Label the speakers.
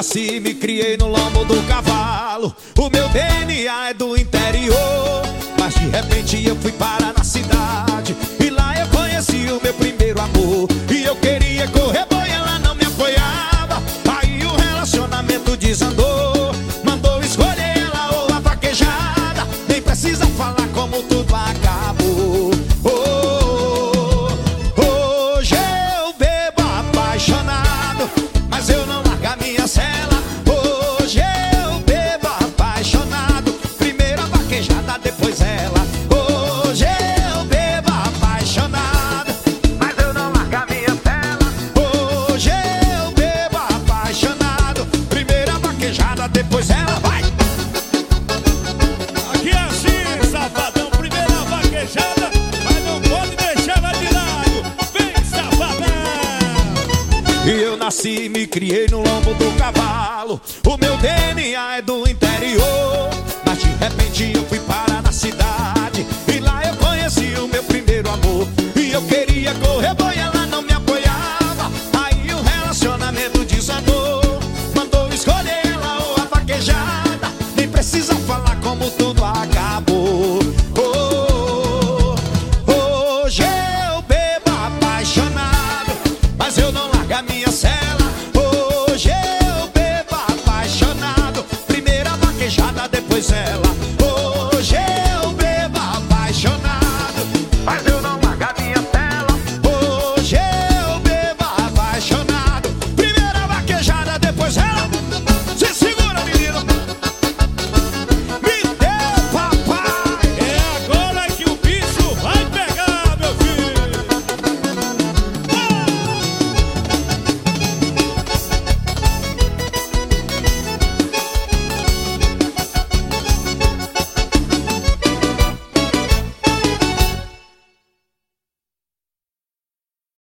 Speaker 1: nasci e me criei no lombo do cavalo. O meu DNA é do interior. Mas de repente eu fui parar na cidade. E lá eu conheci o meu primeiro amor. E eu queria correr boi, ela não me apoiava. Aí o relacionamento desandou. Mandou escolher ela ou a vaquejada. Nem precisa falar como tudo acabou. Nasci me criei no lombo do cavalo. O meu DNA é do interior. minha cela. Hoje eu bebo apaixonado. Primeira vaquejada, depois ela.